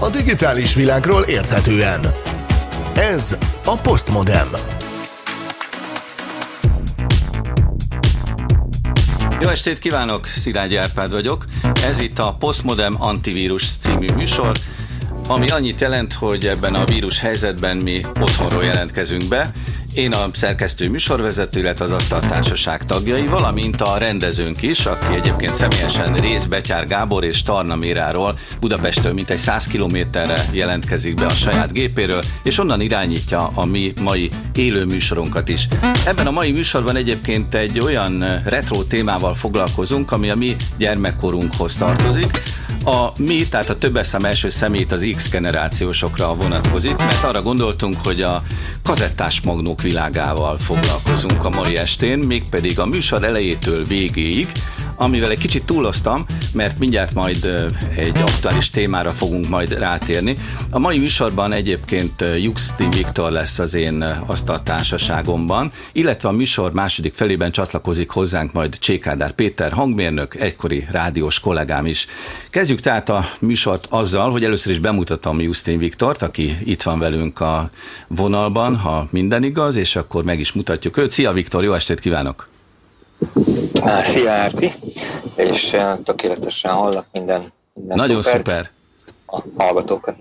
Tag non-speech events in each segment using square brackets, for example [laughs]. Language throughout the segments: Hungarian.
a digitális világról érthetően. Ez a Postmodem. Jó estét kívánok, Szilágyi Árpád vagyok. Ez itt a Postmodem Antivírus című műsor, ami annyit jelent, hogy ebben a vírus helyzetben mi otthonról jelentkezünk be, én a szerkesztő műsorvezető, illetve az Asztal Társaság tagjai, valamint a rendezőnk is, aki egyébként személyesen Rész Betyár Gábor és Tarna Méráról Budapestől mintegy 100 kilométerre jelentkezik be a saját gépéről, és onnan irányítja a mi mai élő műsorunkat is. Ebben a mai műsorban egyébként egy olyan retro témával foglalkozunk, ami a mi gyermekkorunkhoz tartozik, a mi, tehát a többes szám első szemét az X generációsokra vonatkozik, mert arra gondoltunk, hogy a kazettás magnók világával foglalkozunk a mai estén, mégpedig a műsor elejétől végéig, amivel egy kicsit túloztam, mert mindjárt majd egy aktuális témára fogunk majd rátérni. A mai műsorban egyébként Juxti Viktor lesz az én asztaltársaságomban, illetve a műsor második felében csatlakozik hozzánk majd Csékádár Péter hangmérnök, egykori rádiós kollégám is. Kezdjük tehát a műsort azzal, hogy először is bemutatom Justin Viktort, aki itt van velünk a vonalban, ha minden igaz, és akkor meg is mutatjuk őt. Szia Viktor, jó estét kívánok! Szia Árpi, és tökéletesen hallak minden, minden Nagyon szuper. szuper. A hallgatókat.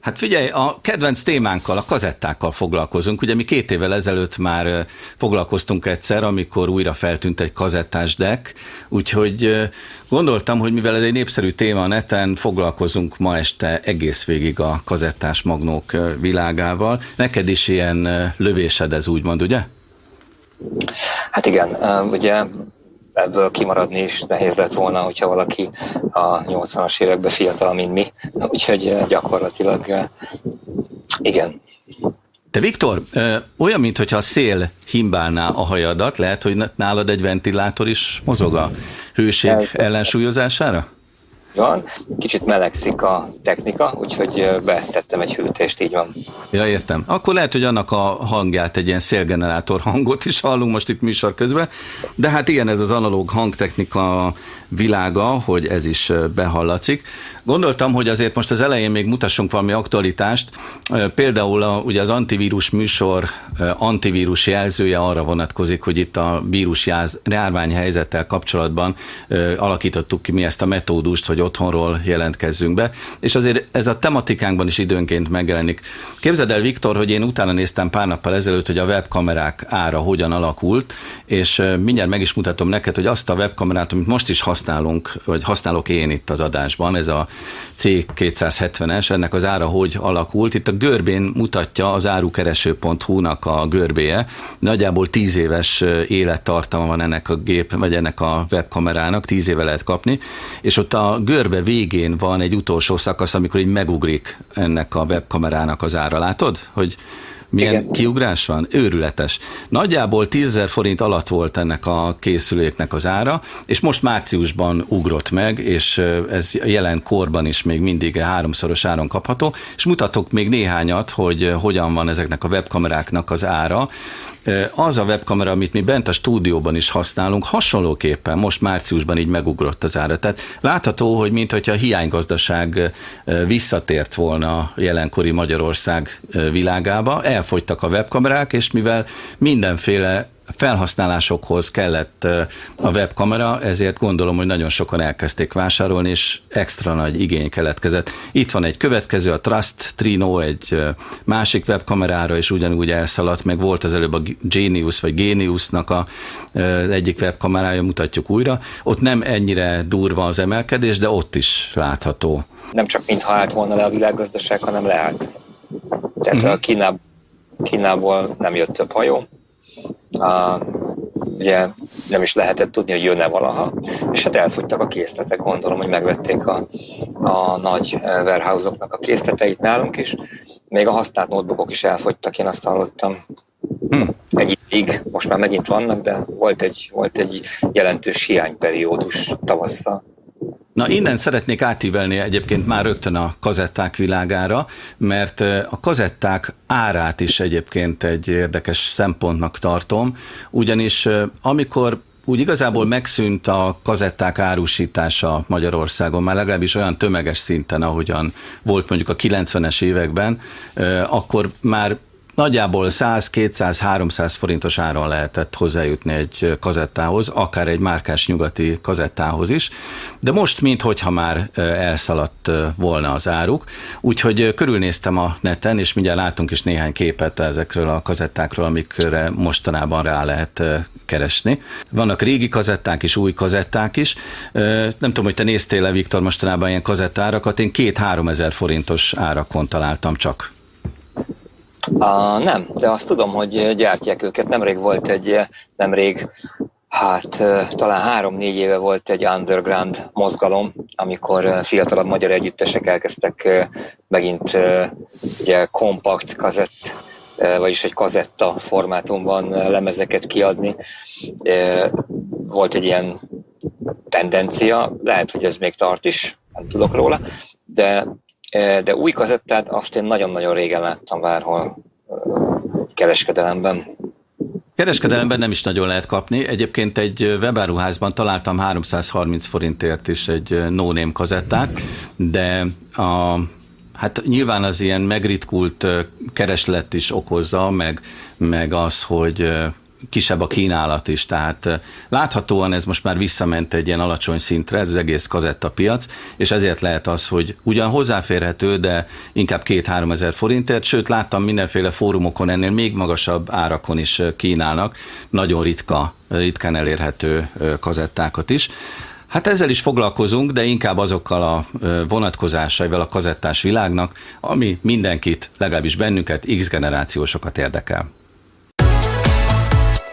Hát figyelj, a kedvenc témánkkal, a kazettákkal foglalkozunk. Ugye mi két évvel ezelőtt már foglalkoztunk egyszer, amikor újra feltűnt egy kazettás deck, úgyhogy gondoltam, hogy mivel ez egy népszerű téma a neten, foglalkozunk ma este egész végig a kazettás magnók világával. Neked is ilyen lövésed ez úgymond, ugye? Hát igen, ugye ebből kimaradni is nehéz lett volna, hogyha valaki a 80-as években fiatal, mint mi. Úgyhogy gyakorlatilag igen. Te Viktor, olyan, mintha a szél himbálná a hajadat, lehet, hogy nálad egy ventilátor is mozog a hőség ellensúlyozására? Van. Kicsit melegszik a technika, úgyhogy betettem egy hűtést, így van. Ja, értem. Akkor lehet, hogy annak a hangját, egy ilyen szélgenerátor hangot is hallunk most itt műsor közben, de hát ilyen ez az analóg hangtechnika világa, hogy ez is behallatszik. Gondoltam, hogy azért most az elején még mutassunk valami aktualitást. Például a, ugye az antivírus műsor antivírus jelzője arra vonatkozik, hogy itt a vírus járványhelyzettel kapcsolatban alakítottuk ki mi ezt a metódust, hogy otthonról jelentkezzünk be, és azért ez a tematikánkban is időnként megjelenik. Képzeld el, Viktor, hogy én utána néztem pár nappal ezelőtt, hogy a webkamerák ára hogyan alakult, és mindjárt meg is mutatom neked, hogy azt a webkamerát, amit most is használunk, vagy használok én itt az adásban, ez a C270-es, ennek az ára hogy alakult. Itt a görbén mutatja az árukereső.hu-nak a görbéje. Nagyjából 10 éves élettartama van ennek a gép, vagy ennek a webkamerának, 10 éve lehet kapni, és ott a görbe végén van egy utolsó szakasz, amikor így megugrik ennek a webkamerának az ára. Látod, hogy milyen Igen. kiugrás van? Őrületes. Nagyjából 10 forint alatt volt ennek a készüléknek az ára, és most márciusban ugrott meg, és ez jelen korban is még mindig háromszoros áron kapható, és mutatok még néhányat, hogy hogyan van ezeknek a webkameráknak az ára. Az a webkamera, amit mi bent a stúdióban is használunk, hasonlóképpen most márciusban így megugrott az ára. Tehát látható, hogy mintha a hiánygazdaság visszatért volna jelenkori Magyarország világába, elfogytak a webkamerák, és mivel mindenféle felhasználásokhoz kellett a webkamera, ezért gondolom, hogy nagyon sokan elkezdték vásárolni, és extra nagy igény keletkezett. Itt van egy következő, a Trust Trino, egy másik webkamerára is ugyanúgy elszaladt, meg volt az előbb a Genius vagy Geniusnak a, egyik webkamerája, mutatjuk újra. Ott nem ennyire durva az emelkedés, de ott is látható. Nem csak mintha állt volna le a világgazdaság, hanem leállt. Tehát uh-huh. a Kínából, Kínából nem jött több hajó, ugye nem is lehetett tudni, hogy jönne valaha, és hát elfogytak a készletek, gondolom, hogy megvették a, a nagy warehouse-oknak a készleteit nálunk, és még a használt notebookok is elfogytak, én azt hallottam. Hmm. Egy évig, most már megint vannak, de volt egy, volt egy jelentős hiányperiódus tavasszal. Na innen szeretnék átívelni egyébként már rögtön a kazetták világára, mert a kazetták árát is egyébként egy érdekes szempontnak tartom, ugyanis amikor úgy igazából megszűnt a kazetták árusítása Magyarországon, már legalábbis olyan tömeges szinten, ahogyan volt mondjuk a 90-es években, akkor már Nagyjából 100, 200, 300 forintos áron lehetett hozzájutni egy kazettához, akár egy márkás nyugati kazettához is, de most minthogyha már elszaladt volna az áruk, úgyhogy körülnéztem a neten, és mindjárt látunk is néhány képet ezekről a kazettákról, amikre mostanában rá lehet keresni. Vannak régi kazetták is, új kazetták is. Nem tudom, hogy te néztél-e, Viktor, mostanában ilyen kazettárakat, én két-három ezer forintos árakon találtam csak. A, nem, de azt tudom, hogy gyártják őket. Nemrég volt egy, nemrég, hát talán három-négy éve volt egy underground mozgalom, amikor fiatalabb magyar együttesek elkezdtek megint ugye kompakt kazett, vagyis egy kazetta formátumban lemezeket kiadni. Volt egy ilyen tendencia, lehet, hogy ez még tart is, nem tudok róla, de de új kazettát azt én nagyon-nagyon régen láttam bárhol kereskedelemben. Kereskedelemben nem is nagyon lehet kapni. Egyébként egy webáruházban találtam 330 forintért is egy no-name kazettát, de a, hát nyilván az ilyen megritkult kereslet is okozza, meg, meg az, hogy kisebb a kínálat is, tehát láthatóan ez most már visszament egy ilyen alacsony szintre, ez az egész kazettapiac, és ezért lehet az, hogy ugyan hozzáférhető, de inkább két-három ezer forintért, sőt láttam mindenféle fórumokon ennél még magasabb árakon is kínálnak, nagyon ritka, ritkán elérhető kazettákat is. Hát ezzel is foglalkozunk, de inkább azokkal a vonatkozásaival a kazettás világnak, ami mindenkit, legalábbis bennünket, X generációsokat érdekel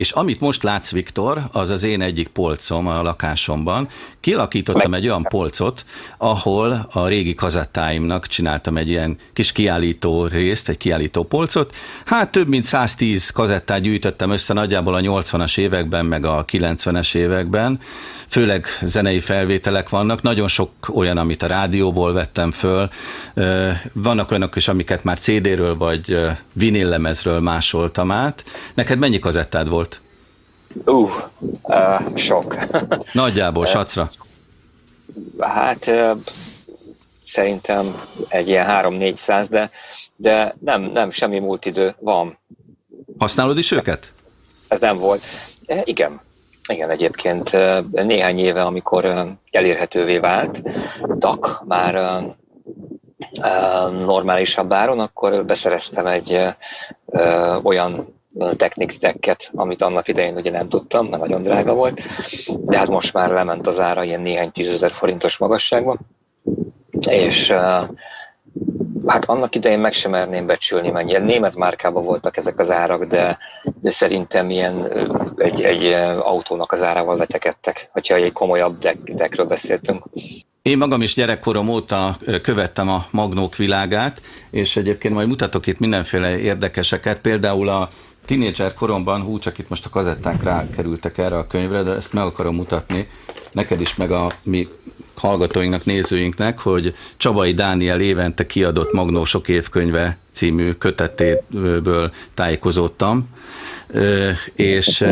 És amit most látsz, Viktor, az az én egyik polcom a lakásomban. Kilakítottam egy olyan polcot, ahol a régi kazettáimnak csináltam egy ilyen kis kiállító részt, egy kiállító polcot. Hát több mint 110 kazettát gyűjtöttem össze nagyjából a 80-as években, meg a 90-es években. Főleg zenei felvételek vannak, nagyon sok olyan, amit a rádióból vettem föl. Vannak olyanok is, amiket már CD-ről vagy vinillemezről másoltam át. Neked mennyi kazettád volt? Uh, uh sok. [laughs] Nagyjából, sacra. Hát uh, szerintem egy ilyen 3-400, de, de nem, nem, semmi múlt idő van. Használod is őket? Ez nem volt. E, igen, igen, egyébként néhány éve, amikor elérhetővé vált, tak már normálisabb áron, akkor beszereztem egy olyan Technics decket, amit annak idején ugye nem tudtam, mert nagyon drága volt, de hát most már lement az ára ilyen néhány tízezer forintos magasságban, és hát annak idején meg sem merném becsülni, mennyi. Német márkában voltak ezek az árak, de, de szerintem ilyen egy, egy autónak az árával vetekedtek, hogyha egy komolyabb deck, deckről beszéltünk. Én magam is gyerekkorom óta követtem a magnók világát, és egyébként majd mutatok itt mindenféle érdekeseket, például a tínédzser koromban, hú, csak itt most a kazetták rákerültek erre a könyvre, de ezt meg akarom mutatni neked is, meg a mi hallgatóinknak, nézőinknek, hogy Csabai Dániel évente kiadott Magnó sok évkönyve című kötetéből tájékozódtam, és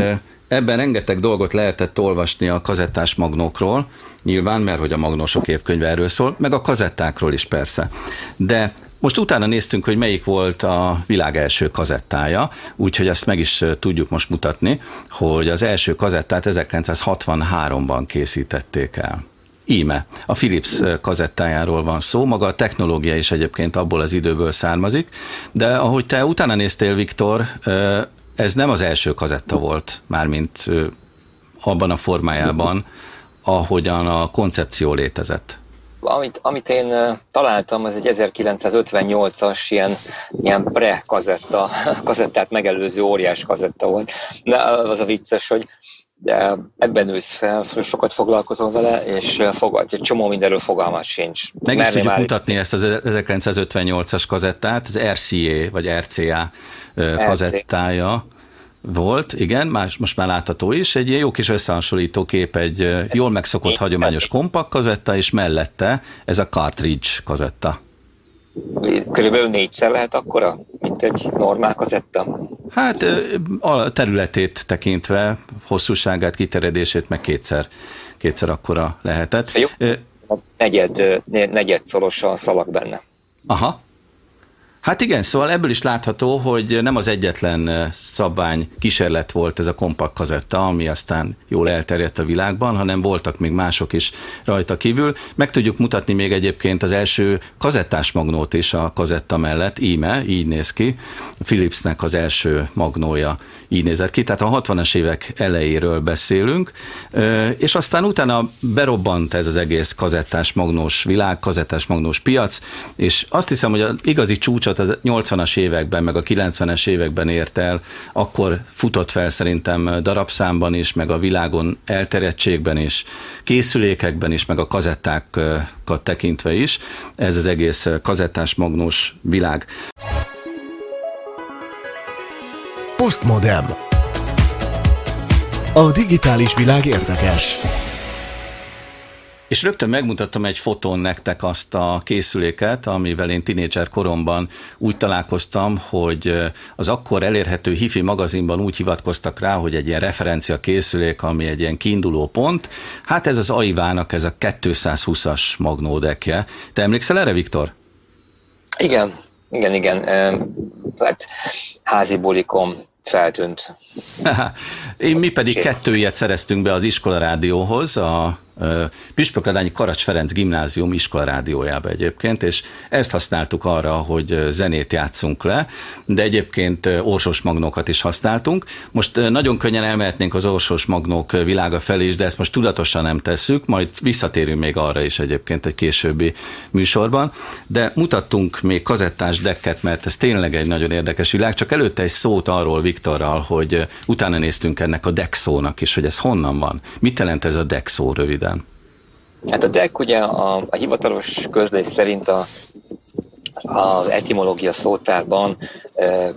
ebben rengeteg dolgot lehetett olvasni a kazettás magnókról, nyilván, mert hogy a Magnó sok évkönyve erről szól, meg a kazettákról is persze. De most utána néztünk, hogy melyik volt a világ első kazettája, úgyhogy ezt meg is tudjuk most mutatni, hogy az első kazettát 1963-ban készítették el. Íme, a Philips kazettájáról van szó, maga a technológia is egyébként abból az időből származik, de ahogy te utána néztél, Viktor, ez nem az első kazetta volt, mármint abban a formájában, ahogyan a koncepció létezett. Amit, amit én találtam, az egy 1958-as ilyen, ilyen pre-kazetta, [laughs] kazettát megelőző óriás kazetta volt. De az a vicces, hogy de ebben nősz fel, sokat foglalkozom vele, és fogad, egy csomó mindenről fogalmat sincs. Meg is tudjuk már... mutatni ezt az 1958-as kazettát, az RCA, vagy RCA kazettája volt, igen, más, most már látható is, egy ilyen jó kis összehasonlító kép, egy jól megszokott hagyományos kompakt kazetta, és mellette ez a cartridge kazetta. körülbelül négyszer lehet akkora, mint egy normál kazetta? Hát a területét tekintve, hosszúságát, kiterjedését meg kétszer, kétszer akkora lehetett. Jó. Negyed, negyed szoros a szalag benne. Aha, Hát igen, szóval ebből is látható, hogy nem az egyetlen szabvány kísérlet volt ez a kompakt kazetta, ami aztán jól elterjedt a világban, hanem voltak még mások is rajta kívül. Meg tudjuk mutatni még egyébként az első kazettás magnót is a kazetta mellett, íme, így néz ki. Philipsnek az első magnója így nézett ki, tehát a 60-as évek elejéről beszélünk, és aztán utána berobbant ez az egész kazettás magnós világ, kazettás magnós piac, és azt hiszem, hogy az igazi csúcsot az 80-as években, meg a 90-es években ért el, akkor futott fel szerintem darabszámban is, meg a világon elterjedtségben is, készülékekben is, meg a kazettákat tekintve is, ez az egész kazettás magnós világ. Postmodem. A digitális világ érdekes. És rögtön megmutattam egy fotón nektek azt a készüléket, amivel én tinédzser koromban úgy találkoztam, hogy az akkor elérhető hifi magazinban úgy hivatkoztak rá, hogy egy ilyen referencia készülék, ami egy ilyen kiinduló pont. Hát ez az Aivának ez a 220-as magnódekje. Te emlékszel erre, Viktor? Igen, igen, igen. Hát házi bulikom feltűnt. Én mi pedig kettő ilyet szereztünk be az iskola rádióhoz, a Püspökladányi Karacs Ferenc gimnázium iskolarádiójába egyébként, és ezt használtuk arra, hogy zenét játszunk le, de egyébként orsos magnókat is használtunk. Most nagyon könnyen elmehetnénk az orsos magnók világa felé is, de ezt most tudatosan nem tesszük, majd visszatérünk még arra is egyébként egy későbbi műsorban, de mutattunk még kazettás dekket, mert ez tényleg egy nagyon érdekes világ, csak előtte egy szót arról Viktorral, hogy utána néztünk ennek a deck szónak is, hogy ez honnan van. Mit jelent ez a deck szó röviden? Hát a DEC ugye a, a hivatalos közlés szerint a, az etimológia szótárban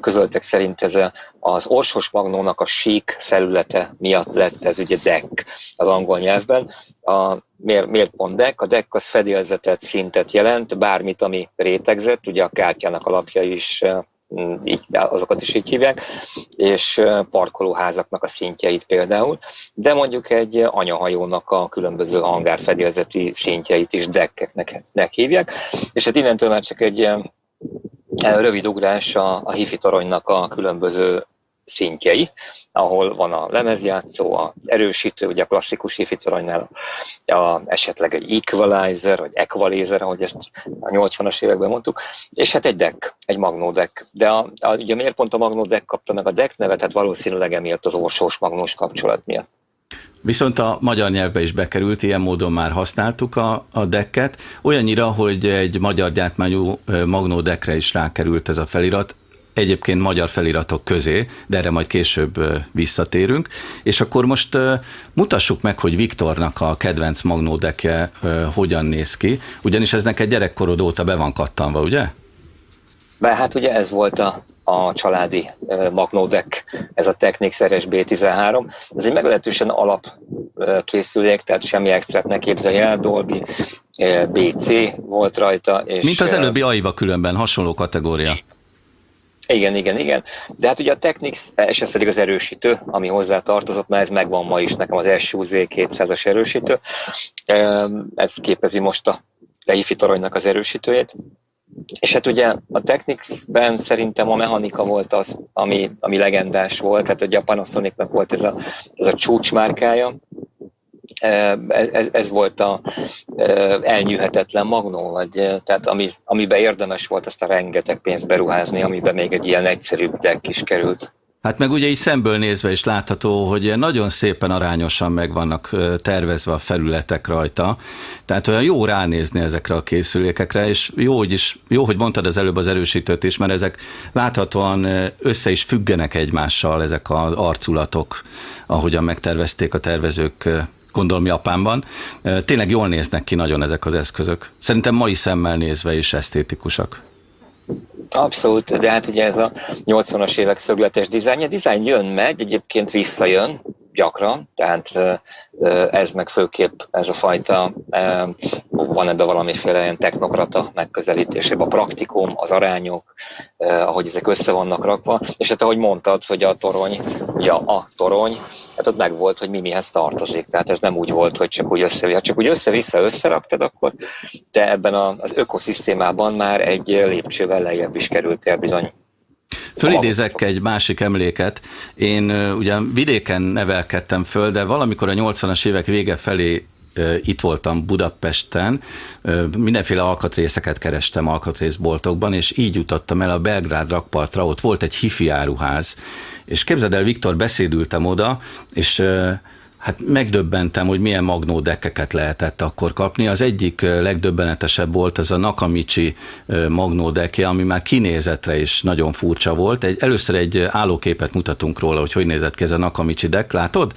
közöltek szerint ez az orsos magnónak a sík felülete miatt lett ez ugye deck az angol nyelvben. A, miért, miért pont deck? A deck az fedélzetet, szintet jelent, bármit, ami rétegzett, ugye a kártyának alapja is így, azokat is így hívják, és parkolóházaknak a szintjeit például, de mondjuk egy anyahajónak a különböző hangárfedélzeti szintjeit is dekkeknek hívják, és hát innentől már csak egy rövid ugrás a, a hifi toronynak a különböző szintjei, ahol van a lemezjátszó, a erősítő, ugye a klasszikus hifi toronynál a, esetleg egy equalizer, vagy equalizer, ahogy ezt a 80-as években mondtuk, és hát egy deck, egy magnó deck. De a, a, ugye miért pont a magnó deck kapta meg a deck nevet? Hát valószínűleg emiatt az orsós magnós kapcsolat miatt. Viszont a magyar nyelvbe is bekerült, ilyen módon már használtuk a, a decket, olyannyira, hogy egy magyar gyártmányú magnó deckre is rákerült ez a felirat, egyébként magyar feliratok közé, de erre majd később visszatérünk. És akkor most mutassuk meg, hogy Viktornak a kedvenc magnódekje hogyan néz ki, ugyanis ez neked gyerekkorod óta be van kattanva, ugye? Be, hát ugye ez volt a, a családi magnódek, ez a Technics RSB13. Ez egy meglehetősen alap készülék, tehát semmi extrát ne képzelj el, Dolby BC volt rajta. És Mint az előbbi AIVA különben, hasonló kategória. Igen, igen, igen. De hát ugye a Technics, és ez pedig az erősítő, ami hozzá tartozott, mert ez megvan ma is nekem az SUZ 200-as erősítő. Ez képezi most a EIFI toronynak az erősítőjét. És hát ugye a Technics-ben szerintem a mechanika volt az, ami, ami legendás volt, tehát ugye a Panasonicnak volt ez a, ez a csúcsmárkája, ez, ez volt a elnyűhetetlen magnó, vagy, tehát ami, amiben érdemes volt azt a rengeteg pénzt beruházni, amiben még egy ilyen egyszerűbb deck is került. Hát meg ugye így szemből nézve is látható, hogy nagyon szépen arányosan meg vannak tervezve a felületek rajta, tehát olyan jó ránézni ezekre a készülékekre, és jó, hogy, is, jó, hogy mondtad az előbb az erősítőt is, mert ezek láthatóan össze is függenek egymással ezek az arculatok, ahogyan megtervezték a tervezők gondolom Japánban. Tényleg jól néznek ki nagyon ezek az eszközök. Szerintem mai szemmel nézve is esztétikusak. Abszolút, de hát ugye ez a 80-as évek szögletes dizájn. A dizájn jön, megy, egyébként visszajön, gyakran, tehát ez meg főképp ez a fajta, van ebben valamiféle ilyen technokrata megközelítésében, a praktikum, az arányok, ahogy ezek össze vannak rakva, és hát ahogy mondtad, hogy a torony, ugye a torony, hát ott meg volt, hogy mi mihez tartozik. Tehát ez nem úgy volt, hogy csak úgy össze, hát csak úgy össze-vissza összeraktad, akkor te ebben az ökoszisztémában már egy lépcsővel lejjebb is kerültél bizony. Fölidézek egy másik emléket. Én ugyan vidéken nevelkedtem föl, de valamikor a 80-as évek vége felé itt voltam Budapesten, mindenféle alkatrészeket kerestem alkatrészboltokban, és így jutottam el a Belgrád rakpartra, ott volt egy hifi áruház, és képzeld el, Viktor, beszédültem oda, és Hát megdöbbentem, hogy milyen magnódekkeket lehetett akkor kapni. Az egyik legdöbbenetesebb volt az a Nakamichi magnódekje, ami már kinézetre is nagyon furcsa volt. Egy, először egy állóképet mutatunk róla, hogy hogy nézett ki ez a Nakamichi deck, látod?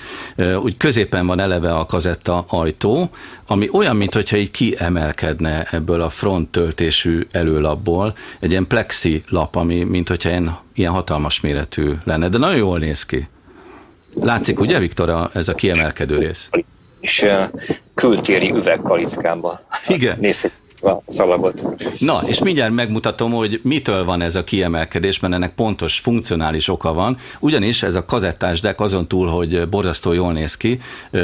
Úgy középen van eleve a kazetta ajtó, ami olyan, mintha így kiemelkedne ebből a front töltésű előlapból, egy ilyen plexi lap, ami mint hogyha ilyen, ilyen hatalmas méretű lenne, de nagyon jól néz ki. Látszik, ugye, Viktor, a, ez a kiemelkedő rész? És kültéri üvegkalickában. Igen. Nézzük a szalagot. Na, és mindjárt megmutatom, hogy mitől van ez a kiemelkedés, mert ennek pontos funkcionális oka van. Ugyanis ez a kazettás deck azon túl, hogy borzasztó jól néz ki,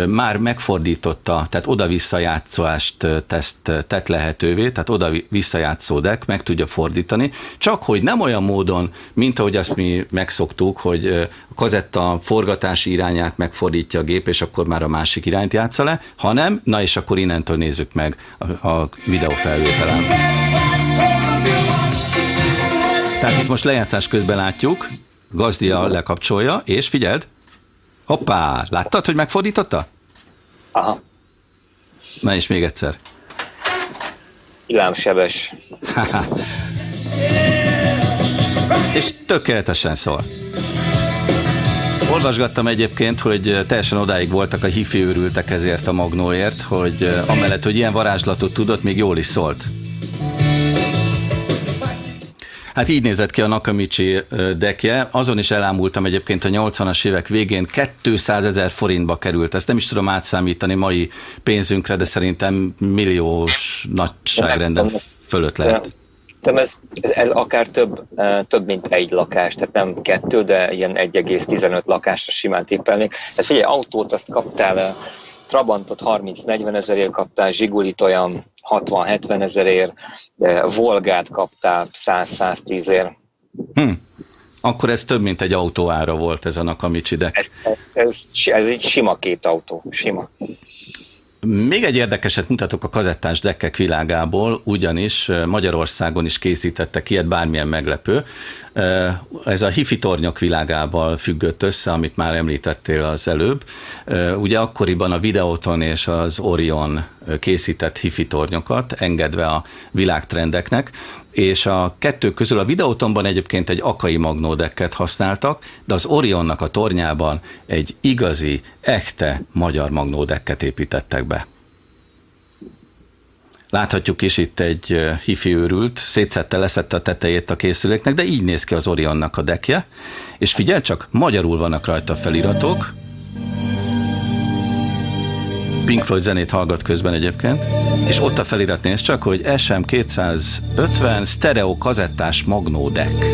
már megfordította, tehát oda-vissza játszást teszt, tett lehetővé, tehát oda-vissza játszó deck meg tudja fordítani, csak hogy nem olyan módon, mint ahogy azt mi megszoktuk, hogy a kazetta forgatási irányát megfordítja a gép, és akkor már a másik irányt játsza le, hanem, na és akkor innentől nézzük meg a, a videó felvételem. Tehát itt most lejátszás közben látjuk, gazdia lekapcsolja, és figyeld, hoppá, láttad, hogy megfordította? Aha. Na és még egyszer. Illámsebes. [laughs] és tökéletesen szól. Olvasgattam egyébként, hogy teljesen odáig voltak a hifi őrültek ezért a magnóért, hogy amellett, hogy ilyen varázslatot tudott, még jól is szólt. Hát így nézett ki a Nakamichi dekje. Azon is elámultam egyébként a 80-as évek végén 200 ezer forintba került. Ezt nem is tudom átszámítani mai pénzünkre, de szerintem milliós nagyságrenden fölött lehet. Szerintem ez, ez, ez akár több, több, mint egy lakás, tehát nem kettő, de ilyen 1,15 lakásra simán tippelnék. Hát figyelj, autót azt kaptál, Trabantot 30-40 ezerért kaptál, Zsigulit olyan 60-70 ezerért, Volgát kaptál 100-110 ér. Hm. Akkor ez több, mint egy autó ára volt ez a Nakamichi, de... Ez, ez, ez, ez egy sima két autó, sima. Még egy érdekeset mutatok a kazettás dekkek világából, ugyanis Magyarországon is készítettek ilyet, bármilyen meglepő. Ez a hifi tornyok világával függött össze, amit már említettél az előbb. Ugye akkoriban a Videoton és az Orion készített hifi tornyokat, engedve a világtrendeknek, és a kettő közül a Videotonban egyébként egy akai magnódekket használtak, de az Orionnak a tornyában egy igazi, echte magyar magnódekket építettek be. Láthatjuk is itt egy hifi őrült, szétszette, leszette a tetejét a készüléknek, de így néz ki az Orionnak a dekje. És figyelj csak, magyarul vannak rajta feliratok. Pink Floyd zenét hallgat közben egyébként. És ott a felirat néz csak, hogy SM250 stereo kazettás magnó deck.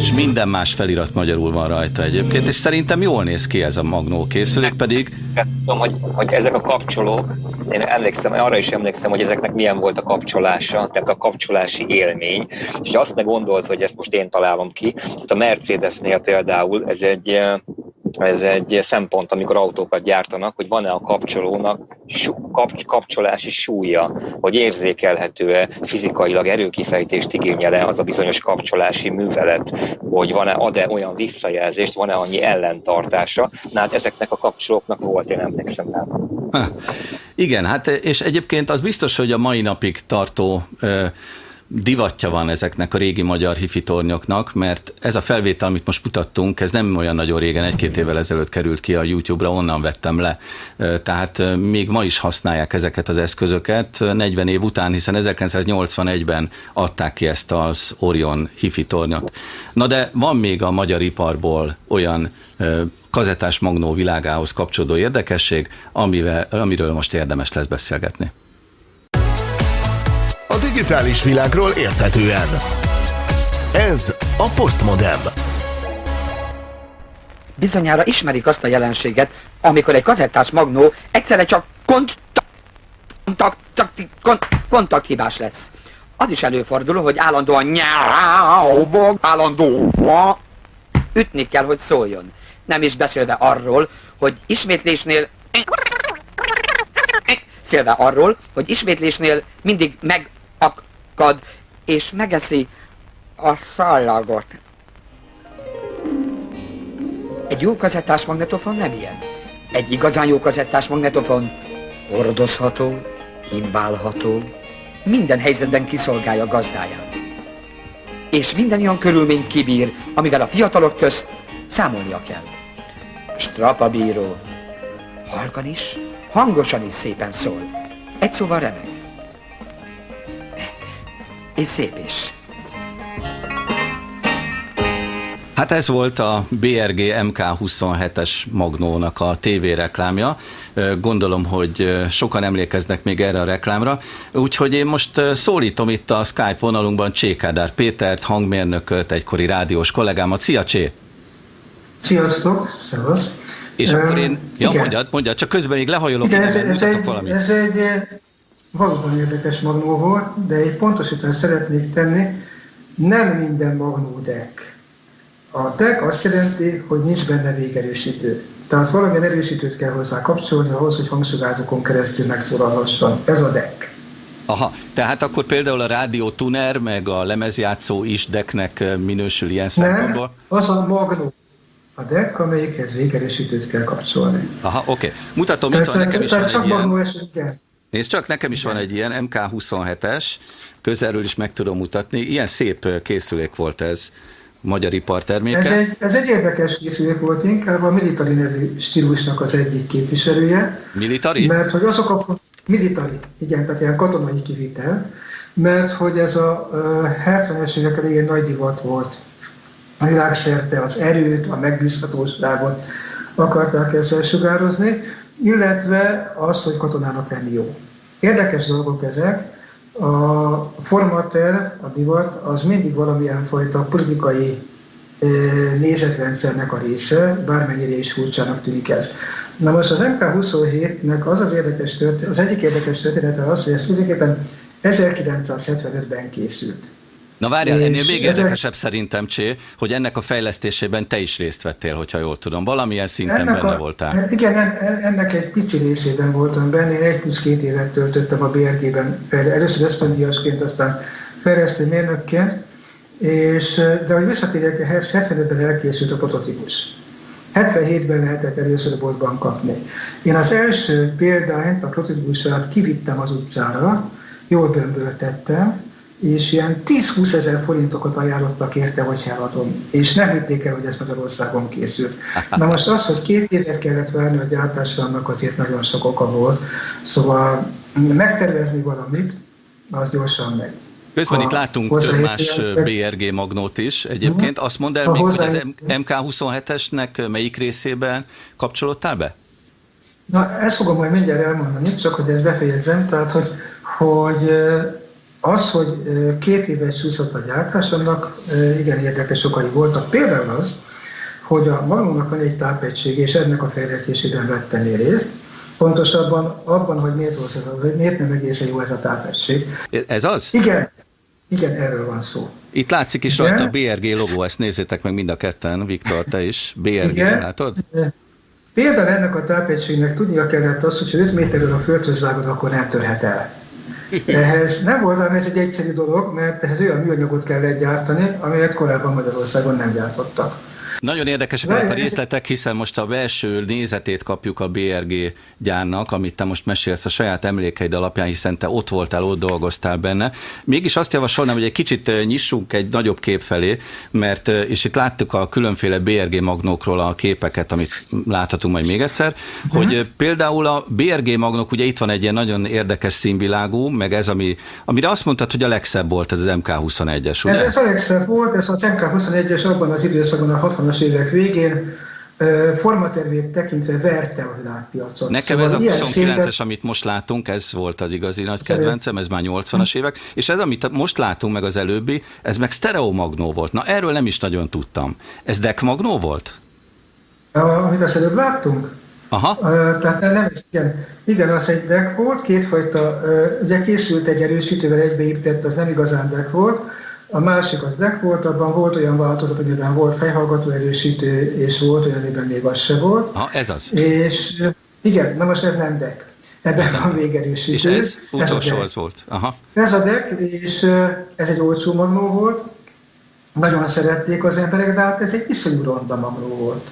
és minden más felirat magyarul van rajta egyébként, és szerintem jól néz ki ez a magnó készülék, pedig... Tudom, hogy, hogy ezek a kapcsolók, én emlékszem, arra is emlékszem, hogy ezeknek milyen volt a kapcsolása, tehát a kapcsolási élmény, és azt ne gondolt, hogy ezt most én találom ki, tehát a Mercedesnél például ez egy ez egy szempont, amikor autókat gyártanak, hogy van-e a kapcsolónak kap, kapcsolási súlya, hogy érzékelhető-e fizikailag erőkifejtést igényele az a bizonyos kapcsolási művelet, hogy van-e, ad-e olyan visszajelzést, van-e annyi ellentartása. Na hát ezeknek a kapcsolóknak volt, én emlékszem rá. Igen, hát és egyébként az biztos, hogy a mai napig tartó divatja van ezeknek a régi magyar hifitornyoknak, mert ez a felvétel, amit most mutattunk, ez nem olyan nagyon régen, egy-két évvel ezelőtt került ki a YouTube-ra, onnan vettem le. Tehát még ma is használják ezeket az eszközöket, 40 év után, hiszen 1981-ben adták ki ezt az Orion hifitornyot. Na de van még a magyar iparból olyan kazettás magnó világához kapcsolódó érdekesség, amivel, amiről most érdemes lesz beszélgetni. A digitális világról érthetően. Ez a Postmodem. Bizonyára ismerik azt a jelenséget, amikor egy kazettás magnó egyszerre csak kont kontakt, kont, kontakthibás lesz. Az is előfordul, hogy állandóan nyávog, állandóan ütni kell, hogy szóljon. Nem is beszélve arról, hogy ismétlésnél szélve arról, hogy ismétlésnél mindig megakad és megeszi a szallagot. Egy jó kazettás magnetofon nem ilyen. Egy igazán jó kazettás magnetofon hordozható, himbálható, minden helyzetben kiszolgálja gazdáját. És minden olyan körülményt kibír, amivel a fiatalok közt számolnia kell. Strapabíró. Halkan is, hangosan is szépen szól. Egy szóval remek. És szép is. Hát ez volt a BRG MK27-es Magnónak a TV reklámja. Gondolom, hogy sokan emlékeznek még erre a reklámra. Úgyhogy én most szólítom itt a Skype vonalunkban Csékádár Pétert, hangmérnököt, egykori rádiós kollégámat. Szia Csé! Sziasztok, szevasz! És akkor én, ja igen. mondjad, mondjad, csak közben még lehajolok, igen, ez, ez, egy, valamit. ez egy valóban érdekes magnó volt, de egy pontosítást szeretnék tenni, nem minden magnó deck. A deck azt jelenti, hogy nincs benne végerősítő. Tehát valamilyen erősítőt kell hozzá kapcsolni ahhoz, hogy hangszorázókon keresztül megszólalhasson. Ez a deck. Aha, tehát akkor például a rádió tuner, meg a lemezjátszó is decknek minősül ilyen szempontból? Nem, az a magnó a deck, amelyikhez végerősítőt kell kapcsolni. Aha, oké. Okay. Mutatom, itt van nekem is van csak ilyen. Esetben. Nézd csak, nekem is van egy ilyen MK27-es, közelről is meg tudom mutatni. Ilyen szép készülék volt ez, magyar iparterméke. Ez egy, ez egy érdekes készülék volt, inkább a militari nevű stílusnak az egyik képviselője. Militari? Mert hogy azok a militari, igen, tehát ilyen katonai kivitel, mert hogy ez a 70-es évek elején nagy divat volt a világszerte az erőt, a megbízhatóságot akarták ezzel sugározni, illetve azt, hogy katonának lenni jó. Érdekes dolgok ezek. A formater, a divat, az mindig valamilyen fajta politikai nézetrendszernek a része, bármennyire is furcsának tűnik ez. Na most az MK27-nek az az érdekes történet, az egyik érdekes története az, hogy ez tulajdonképpen 1975-ben készült. Na várjál, ennél még érdekesebb szerintem, Csé, hogy ennek a fejlesztésében te is részt vettél, hogyha jól tudom. Valamilyen szinten ennek benne a, voltál. Hát igen, ennek egy pici részében voltam benne. Én egy plusz két évet töltöttem a BRG-ben, először ösztöndíjasként, aztán fejlesztő mérnökként, és, de hogy visszatérjek ehhez, 75-ben elkészült a prototípus. 77-ben lehetett először a boltban kapni. Én az első példányt, a prototípusát kivittem az utcára, jól bömböltettem, és ilyen 10-20 ezer forintokat ajánlottak érte, hogy eladom. És nem hitték el, hogy ez Magyarországon készült. Na most az, hogy két évet kellett várni a gyártásra, annak azért nagyon sok oka volt. Szóval megtervezni valamit, az gyorsan megy. Közben itt látunk több más BRG magnót is egyébként. Azt mondd el még, hogy az MK27-esnek melyik részében kapcsolódtál be? Na, ezt fogom majd mindjárt elmondani, csak hogy ezt befejezem. Tehát, hogy, hogy az, hogy két évet csúszott a gyártás, annak igen érdekes okai voltak. Például az, hogy a Magnumnak van egy tápegység, és ennek a fejlesztésében vettem részt. Pontosabban abban, hogy miért, ez, hogy miért nem egészen jó ez a tápegység. Ez az? Igen, igen, erről van szó. Itt látszik is rajta a BRG logó, ezt nézzétek meg mind a ketten, Viktor, te is. BRG, igen. látod? Például ennek a tápegységnek tudnia kellett az, hogy 5 méterről a földhöz vágod, akkor nem törhet el. Ehhez nem volt ez egy egyszerű dolog, mert ehhez olyan műanyagot kellett gyártani, amelyet korábban Magyarországon nem gyártottak. Nagyon érdekesek a részletek, hiszen most a belső nézetét kapjuk a BRG gyárnak, amit te most mesélsz a saját emlékeid alapján, hiszen te ott voltál, ott dolgoztál benne. Mégis azt javasolnám, hogy egy kicsit nyissunk egy nagyobb kép felé, mert, és itt láttuk a különféle BRG magnókról a képeket, amit láthatunk majd még egyszer, uh-huh. hogy például a BRG magnók, ugye itt van egy ilyen nagyon érdekes színvilágú, meg ez, ami, amire azt mondtad, hogy a legszebb volt ez az MK21-es, ugye? Ez, ez a legszebb volt, ez az MK21-es abban az időszakban a 60-as évek végén formatervét tekintve verte a világpiacot. Nekem szóval ez a 29-es, szépen... amit most látunk, ez volt az igazi nagy kedvencem, ez már 80-as évek, és ez, amit most látunk meg az előbbi, ez meg magnó volt. Na erről nem is nagyon tudtam. Ez magnó volt? Amit az előbb láttunk? Aha. Tehát nem, ez, igen, igen, az egy deck volt, kétfajta, ugye készült egy erősítővel egybeépített, az nem igazán deck volt, a másik az volt, abban volt olyan változat, amiben volt fejhallgató erősítő, és volt olyan, amiben még az se volt. Ha, ez az. És igen, na most ez nem deck. Ebben van [laughs] végerősítő. És ez utolsó az volt. Aha. Ez a deck, és ez egy olcsó magnó volt. Nagyon szerették az emberek, de hát ez egy iszonyú ronda magnó volt.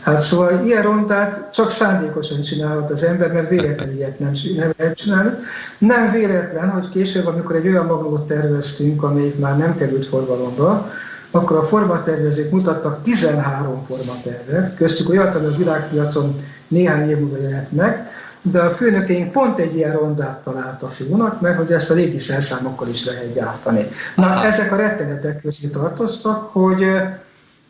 Hát szóval ilyen rondát csak szándékosan csinálhat az ember, mert véletlen ilyet nem, nem lehet csinálni. Nem véletlen, hogy később, amikor egy olyan magnót terveztünk, amelyik már nem került forgalomba, akkor a formatervezők mutattak 13 formatervet, köztük olyat, ami a világpiacon néhány év múlva jelent meg, de a főnökeink pont egy ilyen rondát talált a fiúnak, mert hogy ezt a régi szerszámokkal is lehet gyártani. Na, Aha. ezek a rettenetek közé tartoztak, hogy,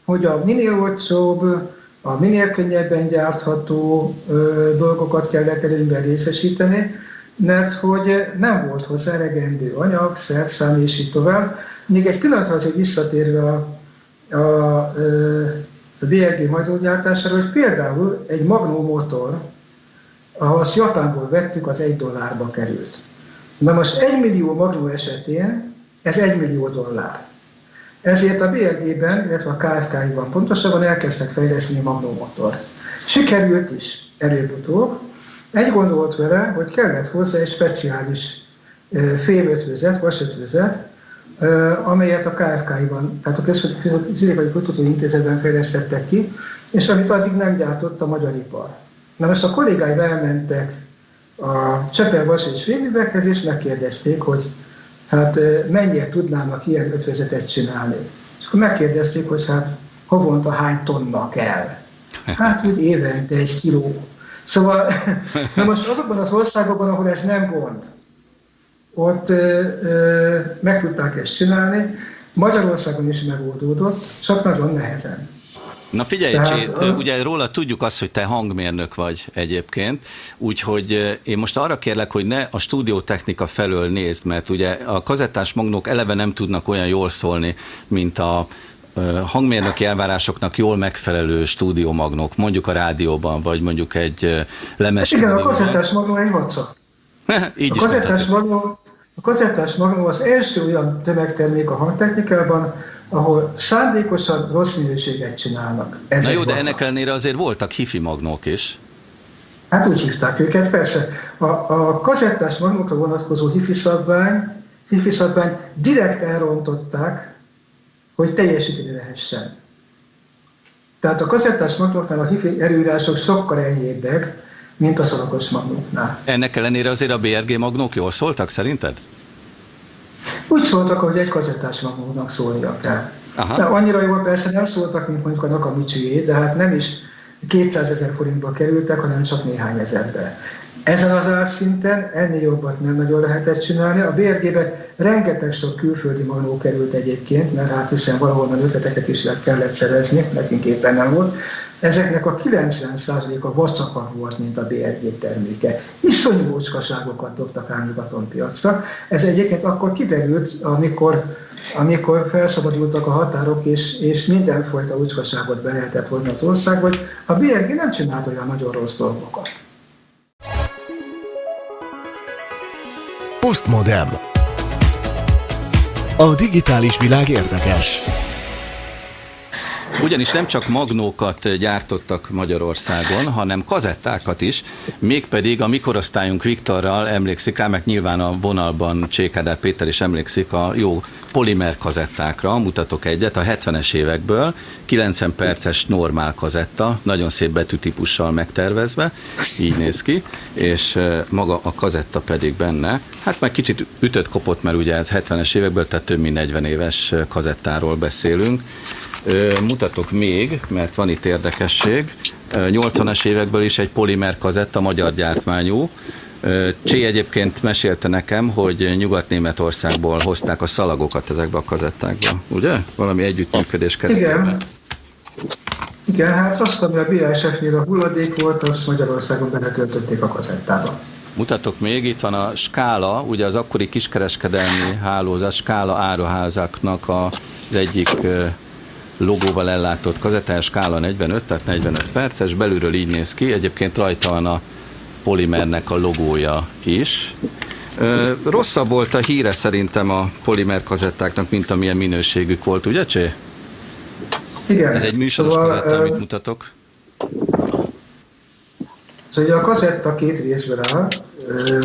hogy a minél olcsóbb, a minél könnyebben gyártható ö, dolgokat kellett előnyben részesíteni, mert hogy nem volt hozzá elegendő anyag, szerszám és így tovább. Még egy pillanatra azért visszatérve a, a, a BRG majdógyártására, hogy például egy Magnum motor, ahol azt Japánból vettük, az egy dollárba került. Na most egy millió Magnum esetén ez egy millió dollár. Ezért a BRG-ben, illetve a KFK-ban pontosabban elkezdtek fejleszteni magnómotort. Sikerült is előbb-utóbb. Egy gond volt vele, hogy kellett hozzá egy speciális félötvözet, vasötvözet, amelyet a KFK-ban, tehát a Központi Fizikai Kutatóintézetben fejlesztettek ki, és amit addig nem gyártott a magyar ipar. Na most a kollégáim elmentek a Csepel Vas és Féművekhez, és megkérdezték, hogy hát mennyire tudnának ilyen ötvezetet csinálni. És akkor megkérdezték, hogy hát havonta hány tonna kell. Hát úgy évente egy kiló. Szóval, [laughs] na most azokban az országokban, ahol ez nem gond, ott ö, ö, meg tudták ezt csinálni, Magyarországon is megoldódott, csak nagyon nehezen. Na figyelj, Tehát, Csét, a... ugye róla tudjuk azt, hogy te hangmérnök vagy egyébként, úgyhogy én most arra kérlek, hogy ne a stúdiótechnika felől nézd, mert ugye a kazettás magnók eleve nem tudnak olyan jól szólni, mint a hangmérnöki elvárásoknak jól megfelelő stúdiómagnók, mondjuk a rádióban, vagy mondjuk egy lemez. Igen, a kazettás magnó egy vaca. [laughs] Így a kazettás magnó, a kazettás magnó az első olyan tömegtermék a hangtechnikában, ahol szándékosan rossz minőséget csinálnak. Ezek Na jó, de ennek ellenére azért voltak hifi magnók is. Hát úgy hívták őket, persze. A, a kazettás magnókra vonatkozó hifi szabvány, hifi szabvány direkt elrontották, hogy teljesíteni lehessen. Tehát a kazettás magnóknál a hifi erőírások sokkal enyhébbek, mint a szalagos magnóknál. Ennek ellenére azért a BRG magnók jól szóltak szerinted? Úgy szóltak, hogy egy kazettás magnónak szólnia kell. Aha. De annyira jól persze nem szóltak, mint mondjuk a Nakamichié, de hát nem is 200 ezer forintba kerültek, hanem csak néhány ezerbe. Ezen az árszinten ennél jobbat nem nagyon lehetett csinálni. A BRG-be rengeteg sok külföldi magnó került egyébként, mert hát hiszen valahol ötleteket is kellett szerezni, nekünk éppen nem volt ezeknek a 90%-a vacakabb volt, mint a BRG terméke. Iszonyú bocskaságokat dobtak ám nyugaton piacra. Ez egyébként akkor kiderült, amikor, amikor felszabadultak a határok, és, és mindenfajta ucskaságot be lehetett hozni az ország, hogy a BRG nem csinált olyan nagyon rossz dolgokat. Postmodem. A digitális világ érdekes. Ugyanis nem csak magnókat gyártottak Magyarországon, hanem kazettákat is, mégpedig a mikorosztályunk Viktorral emlékszik rá, meg nyilván a vonalban Csékádár Péter is emlékszik a jó polimer kazettákra, mutatok egyet, a 70-es évekből, 90 perces normál kazetta, nagyon szép betűtípussal megtervezve, így néz ki, és maga a kazetta pedig benne, hát már kicsit ütött kopott, mert ugye ez 70-es évekből, tehát több mint 40 éves kazettáról beszélünk. Mutatok még, mert van itt érdekesség, 80-as évekből is egy polimer kazetta, magyar gyártmányú, Csé egyébként mesélte nekem, hogy Nyugat-Németországból hozták a szalagokat ezekbe a kazettákba, ugye? Valami együttműködés keretében. Igen. Igen, hát azt, ami a BASF-nél a hulladék volt, azt Magyarországon beletöltötték a kazettába. Mutatok még, itt van a Skála, ugye az akkori kiskereskedelmi hálózat, Skála áruházaknak az egyik logóval ellátott kazettás Skála 45, tehát 45 perces, belülről így néz ki, egyébként rajta van a polimernek a logója is. Rosszabb volt a híre szerintem a polimer kazettáknak, mint amilyen minőségük volt, ugye Csé? Igen. Ez egy műsoros szóval, kazetta, amit mutatok. Szóval a kazetta két részből áll.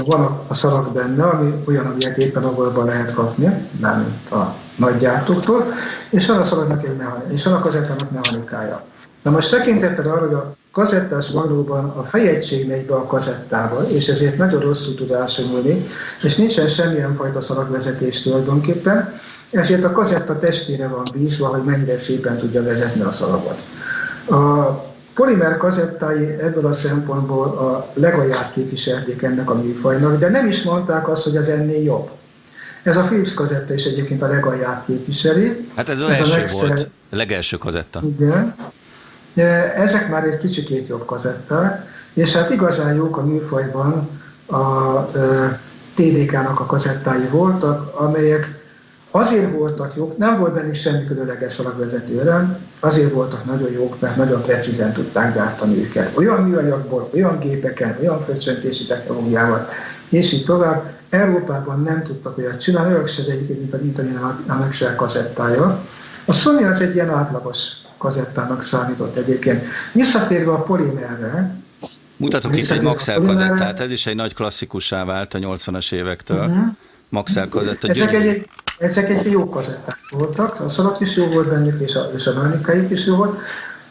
Van a szalag benne, ami olyan, amilyet éppen abban lehet kapni, nem a nagy gyártóktól, és van a szalagnak egy mechanika, és van a kazettának mechanikája. Na most tekintettel arra, hogy a kazettás valóban a fejegység megy be a kazettába, és ezért nagyon rosszul tud ásonyulni, és nincsen semmilyen fajta szalagvezetés tulajdonképpen, ezért a kazetta testére van bízva, hogy mennyire szépen tudja vezetni a szalagot. A polimer kazettái ebből a szempontból a legalját képviselték ennek a műfajnak, de nem is mondták azt, hogy az ennél jobb. Ez a Philips kazetta is egyébként a legalját képviseli. Hát ez az ez első a legszer... volt, a legelső kazetta. Igen. Ezek már egy kicsikét jobb kazetták, és hát igazán jók a műfajban a TDK-nak a kazettái voltak, amelyek azért voltak jók, nem volt bennük semmi különleges szalagvezető elem, azért voltak nagyon jók, mert nagyon precízen tudták gyártani őket. Olyan műanyagból, olyan gépeken, olyan fröccsöntési technológiával, és így tovább. Európában nem tudtak olyat csinálni, olyan se egyébként, mint a, mint a, kazettája. A Sony az egy ilyen átlagos kazettának számított egyébként. Visszatérve a polimerre, Mutatok itt egy Maxell kazettát, ez is egy nagy klasszikussá vált a 80-as évektől. Uh-huh. Maxell kazetta. Ezek egy, ezek egy jó kazetták voltak, a szalag is jó volt bennük, és a, és a mánikaik is jó volt.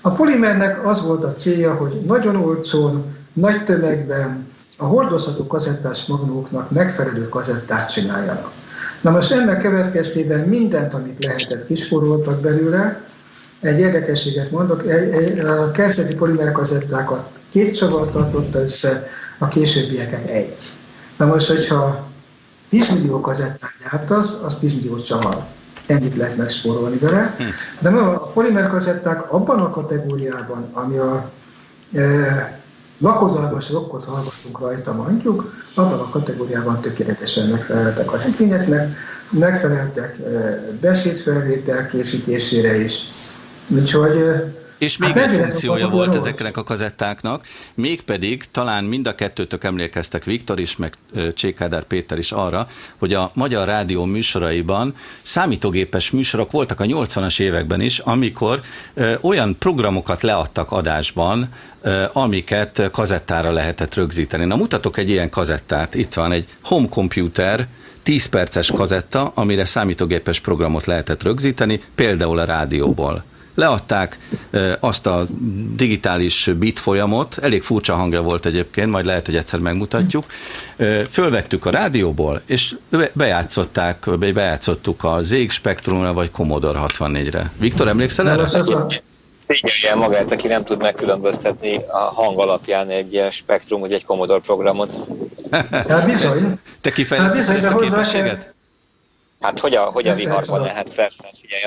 A polimernek az volt a célja, hogy nagyon olcsón, nagy tömegben a hordozható kazettás magnóknak megfelelő kazettát csináljanak. Na most ennek következtében mindent, amit lehetett, kisporoltak belőle, egy érdekességet mondok, a kezdeti polimerkazettákat két csavar tartotta össze, a későbbieket egy. Na most, hogyha 10 millió kazettát gyártasz, az 10 millió csavar. Ennyit lehet megspórolni vele. De a polimerkazetták abban a kategóriában, ami a e, lakozalmas rokkot hallgatunk rajta, mondjuk, abban a kategóriában tökéletesen megfeleltek az igényeknek, megfeleltek e, beszédfelvétel készítésére is, Úgyhogy és még hát egy funkciója volt ezeknek a kazettáknak, mégpedig talán mind a kettőtök emlékeztek, Viktor is, meg Csékádár Péter is arra, hogy a Magyar Rádió műsoraiban számítógépes műsorok voltak a 80-as években is, amikor ö, olyan programokat leadtak adásban, ö, amiket kazettára lehetett rögzíteni. Na mutatok egy ilyen kazettát, itt van egy home computer, 10 perces kazetta, amire számítógépes programot lehetett rögzíteni, például a rádióból leadták azt a digitális bit folyamot, elég furcsa hangja volt egyébként, majd lehet, hogy egyszer megmutatjuk. Fölvettük a rádióból, és bejátszották, vagy bejátszottuk a ZX Spectrumra, vagy Commodore 64-re. Viktor, emlékszel erre? Figyeljen magát, aki nem tud megkülönböztetni a hang alapján egy Spektrum vagy egy Commodore programot. Hát bizony. Te kifejlesztetted hát ezt a képességet? Hát hogy a, hogy a viharban lehet, persze, figyelj,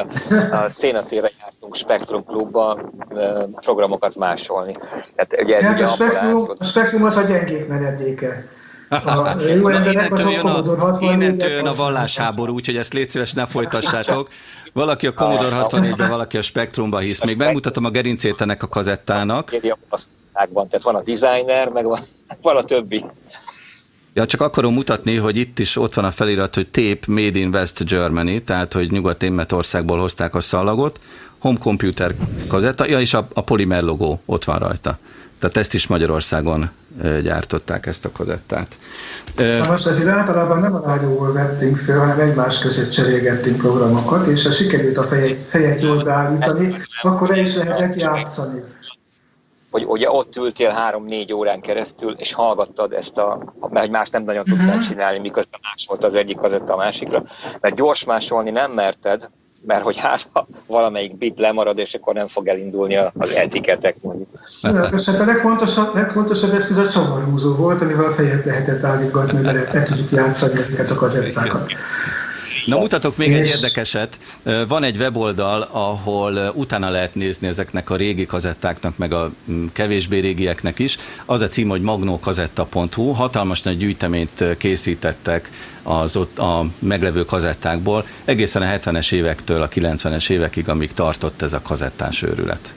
a, a szénatérre jártunk Spektrum Klubba programokat másolni. Tehát ugye ez hát ugye a, spektrum, a Spektrum az a gyengék menedéke. A [laughs] jó emberek azok Commodore 64 Innentől jön a vallásháború, úgyhogy ezt légy szíves, ne folytassátok. Valaki a Commodore 64-ben, valaki a Spektrumban hisz. Még megmutatom a gerincét ennek a kazettának. Tehát van a designer, meg van, [laughs] van a többi. Ja, csak akarom mutatni, hogy itt is ott van a felirat, hogy Tape Made in West Germany, tehát hogy Nyugat-Németországból hozták a szalagot, Home Computer kazetta, ja, és a, a Polymer logó ott van rajta. Tehát ezt is Magyarországon gyártották ezt a kazettát. Na most azért általában nem a rádióból vettünk fel, hanem egymás között cserélgettünk programokat, és ha sikerült a fejek, fejek jól beállítani, akkor le is lehetett játszani. Hogy ugye ott ültél három-négy órán keresztül, és hallgattad ezt a, mert más nem nagyon tudtál uh-huh. csinálni, miközben más volt az egyik kazetta a másikra, mert gyors másolni nem merted, mert hogy hát ha valamelyik bit lemarad, és akkor nem fog elindulni az etiketek mondjuk. És hát a legfontosabb, legfontosabb eszköz a csavarhúzó volt, amivel a fejet lehetett állítgatni, mert le tudjuk játszani ezeket a kazettákat. Na mutatok még és... egy érdekeset. Van egy weboldal, ahol utána lehet nézni ezeknek a régi kazettáknak, meg a kevésbé régieknek is. Az a cím, hogy magnókazetta.hu. Hatalmas nagy gyűjteményt készítettek az ott a meglevő kazettákból, egészen a 70-es évektől a 90-es évekig, amíg tartott ez a kazettás őrület.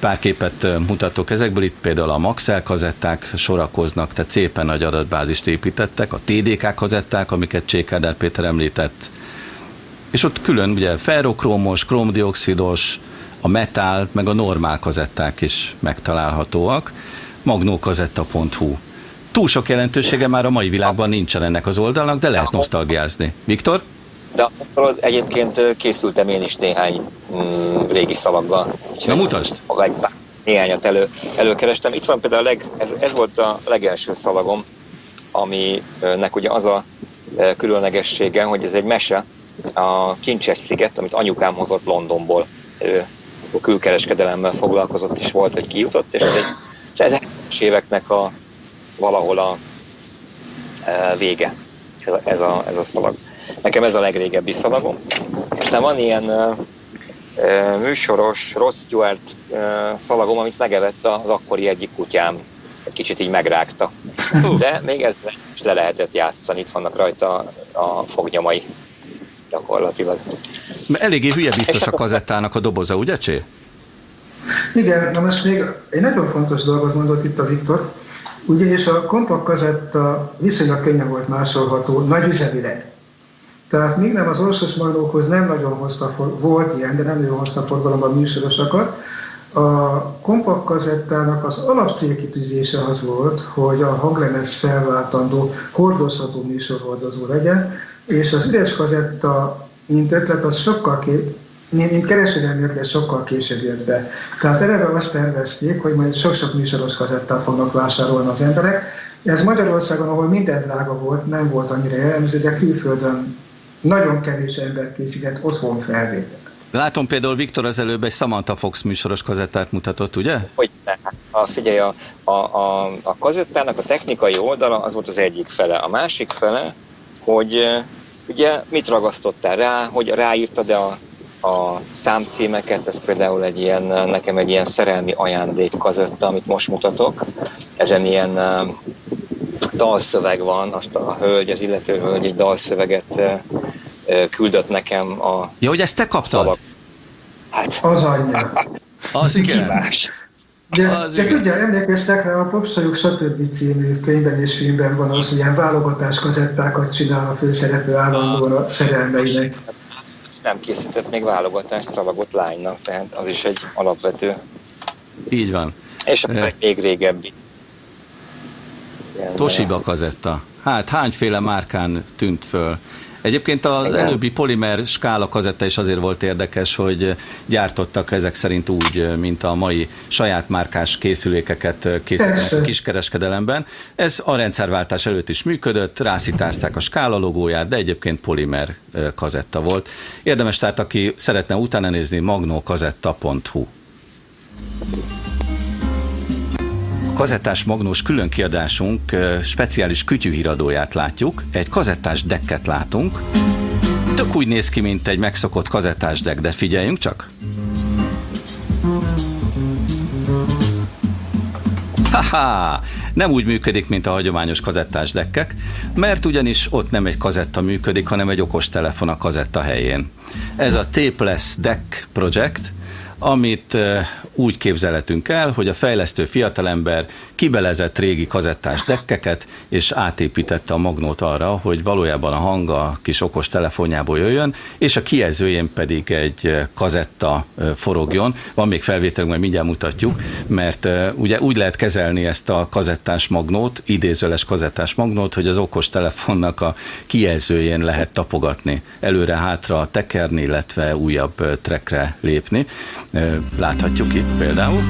Pár képet mutatok ezekből, itt például a Maxell kazetták sorakoznak, tehát szépen nagy adatbázist építettek, a TDK kazetták, amiket Csékádár Péter említett, és ott külön ugye ferrokrómos, kromdioxidos, a metál, meg a normál kazetták is megtalálhatóak. magnókazetta.hu Túl sok jelentősége már a mai világban nincsen ennek az oldalnak, de lehet nosztalgiázni. Viktor? De akkor egyébként készültem én is néhány mm, régi szavakban. Na mutasd! Néhányat elő, előkerestem. Itt van például a leg, ez, ez volt a legelső szalagom, aminek ugye az a különlegessége, hogy ez egy mese, a Kincses sziget, amit anyukám hozott Londonból. Ő a külkereskedelemmel foglalkozott is volt, hogy kijutott, és ez egy 1000-es éveknek a valahol a vége, ez a, ez a, ez a szalag. Nekem ez a legrégebbi szalagom. Aztán van ilyen uh, műsoros Ross Stewart uh, szalagom, amit megevett az akkori egyik kutyám. Egy kicsit így megrágta. De még ez is le lehetett játszani. Itt vannak rajta a fognyomai gyakorlatilag. Eléggé hülye biztos a kazettának a doboza, ugye Csé? Igen, na most még egy nagyon fontos dolgot mondott itt a Viktor, ugyanis a kompakt kazetta viszonylag könnyen volt másolható nagy üzemileg. Tehát még nem az orsos magnókhoz nem nagyon hozta, volt ilyen, de nem nagyon hozta forgalomba műsorosokat. A kompakt kazettának az alapcélkitűzése az volt, hogy a hanglemez felváltandó, hordozható műsorhordozó legyen, és az üres kazetta, mint ötlet, az sokkal kép, mint kereskedelmi ötlet sokkal később jött be. Tehát eleve azt tervezték, hogy majd sok-sok műsoros kazettát fognak vásárolni az emberek. Ez Magyarországon, ahol minden drága volt, nem volt annyira jellemző, de külföldön nagyon kevés ember készített otthon felvételt. Látom például Viktor az előbb egy Samantha Fox műsoros kazettát mutatott, ugye? Hogy ne. A, figyelj, a, a, a, a kazettának a technikai oldala az volt az egyik fele. A másik fele, hogy ugye mit ragasztottál rá, hogy ráírtad-e a, a számcímeket, ez például egy ilyen, nekem egy ilyen szerelmi ajándék kazetta, amit most mutatok. Ezen ilyen dalszöveg van, azt a hölgy, az illető hölgy egy dalszöveget küldött nekem a... Ja, hogy ezt te kaptad? Szavak. Hát, az anyja. Az igen. Más. De, az de tudja, emlékeztek rá, a Popszajuk stb. című könyvben és filmben van az, hogy ilyen válogatás kazettákat csinál a főszereplő állandóan a szerelmeinek. Nem készített még válogatás szalagot lánynak, tehát az is egy alapvető. Így van. És akkor egy még régebbi. Toshiba kazetta. Hát hányféle márkán tűnt föl? Egyébként az Igen. előbbi polimer skála kazetta is azért volt érdekes, hogy gyártottak ezek szerint úgy, mint a mai saját márkás készülékeket készítenek kiskereskedelemben. Ez a rendszerváltás előtt is működött, rászítázták a skála logóját, de egyébként polimer kazetta volt. Érdemes tehát, aki szeretne utána nézni, magnókazetta.hu kazettás magnós különkiadásunk speciális kütyűhíradóját látjuk, egy kazettás dekket látunk, tök úgy néz ki, mint egy megszokott kazettás deck, de figyeljünk csak! Haha! Nem úgy működik, mint a hagyományos kazettás dekkek, mert ugyanis ott nem egy kazetta működik, hanem egy okostelefon a kazetta helyén. Ez a Tapeless Deck Project, amit úgy képzelhetünk el, hogy a fejlesztő fiatalember kibelezett régi kazettás dekkeket, és átépítette a magnót arra, hogy valójában a hang a kis okos telefonjából jöjjön, és a kijelzőjén pedig egy kazetta forogjon. Van még felvételünk, majd mindjárt mutatjuk, mert ugye úgy lehet kezelni ezt a kazettás magnót, idézőles kazettás magnót, hogy az okos telefonnak a kijelzőjén lehet tapogatni, előre-hátra tekerni, illetve újabb trekre lépni. Láthatjuk itt például.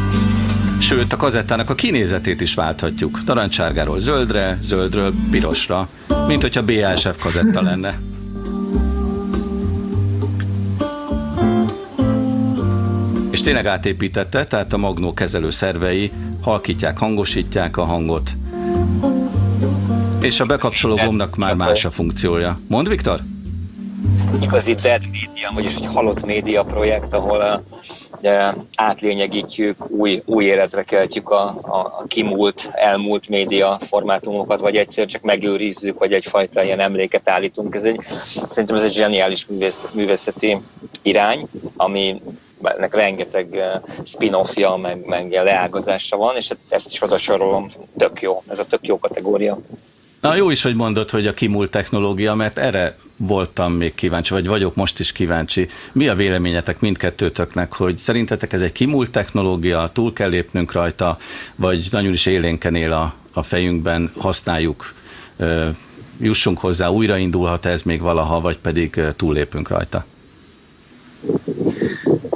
Sőt, a kazettának a kinézetét is válthatjuk. Narancsárgáról zöldre, zöldről pirosra, mint hogyha BASF kazetta lenne. És tényleg átépítette, tehát a magnó kezelő szervei halkítják, hangosítják a hangot. És a bekapcsoló gombnak már más a funkciója. Mond, Viktor? Igazi dead media, vagyis egy halott média projekt, ahol a átlényegítjük, új, új életre keltjük a, a, a kimúlt, elmúlt média formátumokat, vagy egyszer csak megőrizzük, vagy egyfajta ilyen emléket állítunk. Ez egy, szerintem ez egy zseniális művész, művészeti irány, ami ennek rengeteg eh, spin-offja, meg, meg leágazása van, és ezt is oda sorolom, tök jó, ez a tök jó kategória. Na jó is, hogy mondod, hogy a kimúlt technológia, mert erre voltam még kíváncsi, vagy vagyok most is kíváncsi. Mi a véleményetek mindkettőtöknek, hogy szerintetek ez egy kimúlt technológia, túl kell lépnünk rajta, vagy nagyon is élénken él a, a fejünkben, használjuk, jussunk hozzá, újraindulhat ez még valaha, vagy pedig túllépünk rajta?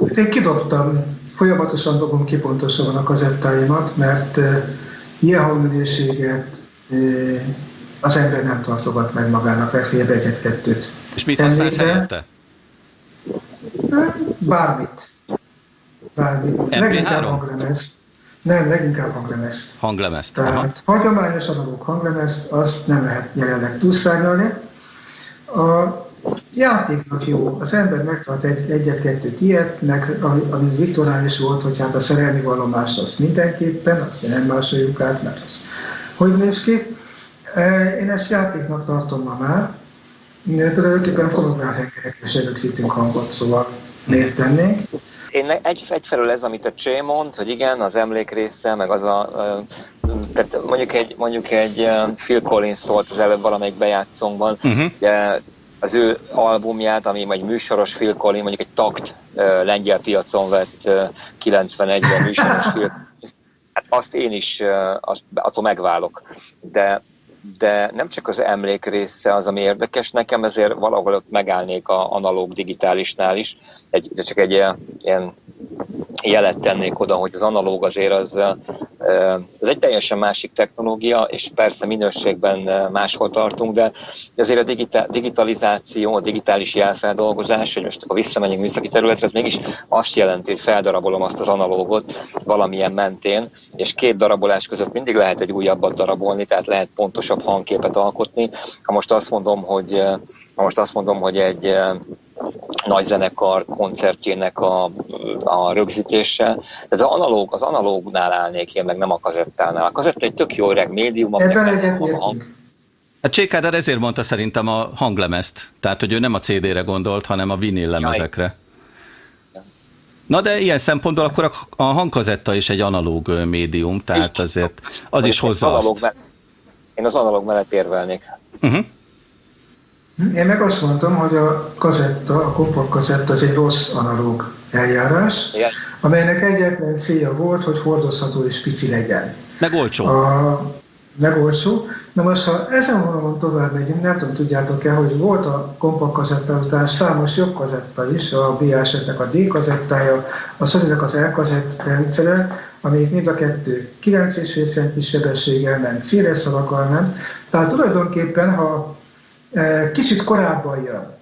Hát én kidobtam, folyamatosan dobom ki pontosan a kazettáimat, mert ilyen hangminőséget az ember nem tartogat meg magának legfeljebb egyet-kettőt. És mit használsz helyette? Bármit. Bármit. MP3? Leginkább hanglemezt. Nem, leginkább hanglemezt. Hanglemezt. Tehát Aha. hagyományos analóg hanglemezt, azt nem lehet jelenleg túlszárnyalni. A játéknak jó. Az ember megtart egy, egyet-kettőt ilyet, meg ami Viktornál is volt, hogy hát a szerelmi vallomást azt mindenképpen, azt nem másoljuk át, mert az hogy néz ki. Én ezt játéknak tartom ma már. Tulajdonképpen fonográf hengerekre rögzítünk hangot, szóval miért tennénk? Én egy, egyfelől ez, amit a Csé mond, hogy igen, az emlék része, meg az a, tehát mondjuk egy, mondjuk egy Phil Collins szólt az előbb valamelyik bejátszónkban, uh-huh. de az ő albumját, ami egy műsoros Phil Collins, mondjuk egy takt lengyel piacon vett 91-ben műsoros Phil Hát azt én is, azt, attól megválok. De de nem csak az emlék része az, ami érdekes nekem, ezért valahol ott megállnék a analóg digitálisnál is, egy, de csak egy ilyen jelet tennék oda, hogy az analóg azért az, az egy teljesen másik technológia, és persze minőségben máshol tartunk, de azért a digitalizáció, a digitális jelfeldolgozás, hogy most akkor visszamegyünk műszaki területre, ez mégis azt jelenti, hogy feldarabolom azt az analógot valamilyen mentén, és két darabolás között mindig lehet egy újabbat darabolni, tehát lehet pontosabb hangképet alkotni. Ha most azt mondom, hogy ha most azt mondom, hogy egy nagy zenekar koncertjének a, a rögzítése. Tehát az analóg, az analógnál állnék én, meg nem a kazettánál. A kazetta egy tök jó öreg médium. Ebben egyetértünk. A Csékádár ezért mondta szerintem a hanglemezt. Tehát, hogy ő nem a CD-re gondolt, hanem a vinil lemezekre. Na de ilyen szempontból akkor a hangkazetta is egy analóg médium, tehát azért az is hozza azt. Én az analóg mellett érvelnék. Uh-huh. Én meg azt mondtam, hogy a kazetta, a kompakt kazetta az egy rossz analóg eljárás, Igen. amelynek egyetlen célja volt, hogy hordozható és kicsi legyen. Meg olcsó. A, meg olcsó. Na most, ha ezen vonalon tovább megyünk, nem tudom, tudjátok-e, hogy volt a kompakt kazetta után számos jobb kazetta is, a BASF-nek a D kazettája, a sony az L kazett rendszere, amelyik mind a kettő 9,5 centis sebességgel ment, széles szavakkal ment. Tehát tulajdonképpen, ha kicsit korábban jön,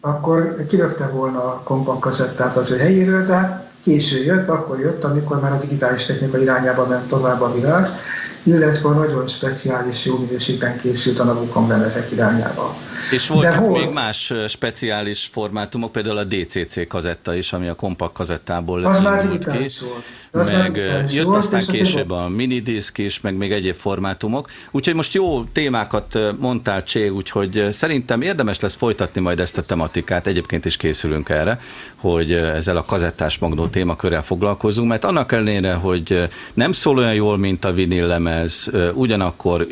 akkor kirögte volna a kompakt kazettát az ő helyéről, de hát késő jött, akkor jött, amikor már a digitális technika irányába ment tovább a világ, illetve a nagyon speciális jó minőségben készült analóg hanglemezek irányába. És voltak volt... még más speciális formátumok, például a DCC kazetta is, ami a kompakt kazettából az már ki. Az meg jött volt, aztán később a minidisk is, meg még egyéb formátumok. Úgyhogy most jó témákat mondtál, Csé, úgyhogy szerintem érdemes lesz folytatni majd ezt a tematikát. Egyébként is készülünk erre, hogy ezzel a kazettás magnó témakörrel foglalkozunk, mert annak ellenére, hogy nem szól olyan jól, mint a vinillemez, ugyanakkor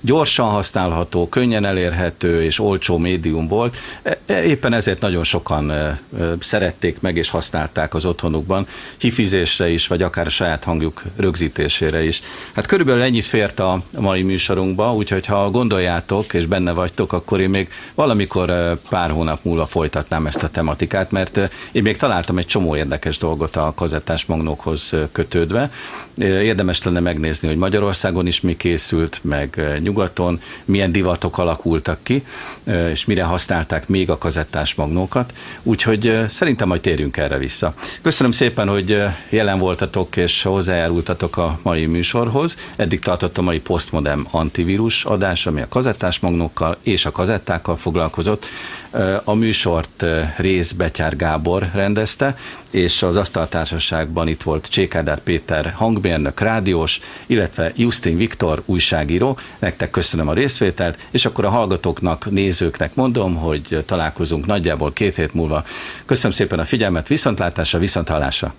gyorsan használható, könnyen elérhető és olcsó médium volt, e, e, éppen ezért nagyon sokan szerették meg és használták az otthonukban, hifizésre is, vagy akár a saját hangjuk rögzítésére is. Hát körülbelül ennyit fért a mai műsorunkba, úgyhogy ha gondoljátok és benne vagytok, akkor én még valamikor pár hónap múlva folytatnám ezt a tematikát, mert én még találtam egy csomó érdekes dolgot a kazettás magnókhoz kötődve. Érdemes lenne megnézni, hogy Magyarországon is mi készült, meg nyugaton, milyen divatok alakultak ki, és mire használták még a kazettás magnókat. Úgyhogy szerintem majd térjünk erre vissza. Köszönöm szépen, hogy jelen voltatok és hozzájárultatok a mai műsorhoz. Eddig tartott a mai postmodern antivírus adás, ami a kazettás magnókkal és a kazettákkal foglalkozott. A műsort Rész Betyár Gábor rendezte, és az asztaltársaságban itt volt Csékádár Péter hangmérnök, rádiós, illetve Justin Viktor újságíró. Nektek köszönöm a részvételt, és akkor a hallgatóknak, nézőknek mondom, hogy találkozunk nagyjából két hét múlva. Köszönöm szépen a figyelmet, viszontlátásra, viszonthallásra!